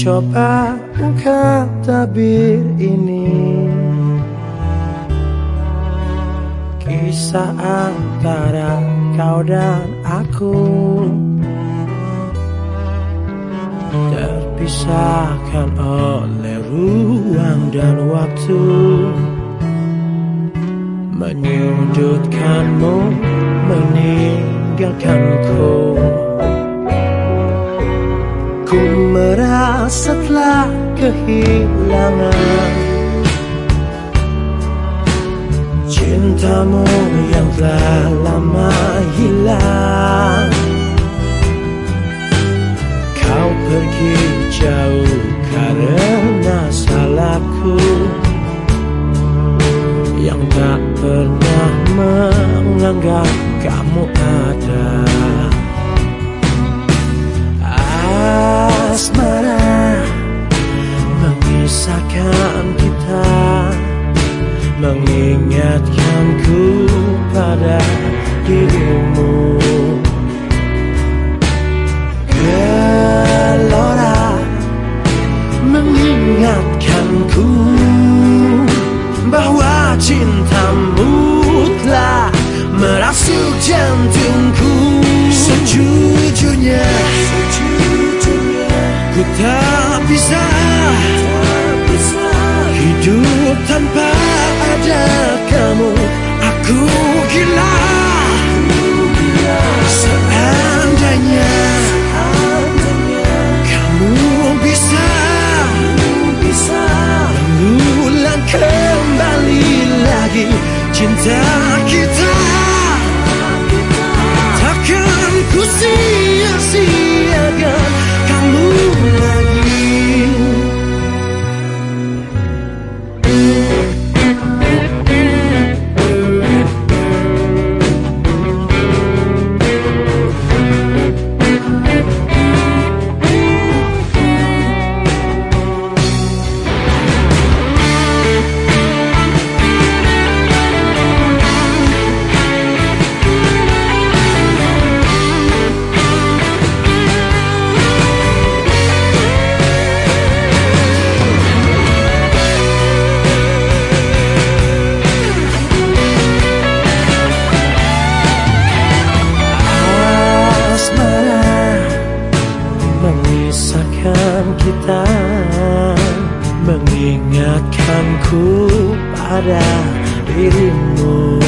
coba ungkap tabir ini. Kisah antara kau dan aku. Terpisahkan oleh ruang dan waktu. Menyudutkanmu, meninggalkanku merasa telah kehilangan. Cintamu yang telah lama hilang. Kau pergi jauh karena salahku Yang tak pernah menganggap kamu ada Mengisahkan kita Mengingatkanku pada dirimu. Gelora Mengingatkanku Bahwa cintamu telah merasuk jantungku. Sejujurnya Ku tak bisa Hidup tanpa ada kamu Aku gila. Seandainya Kamu bisa Mengulang kembali lagi Cinta Mengingatkanku pada dirimu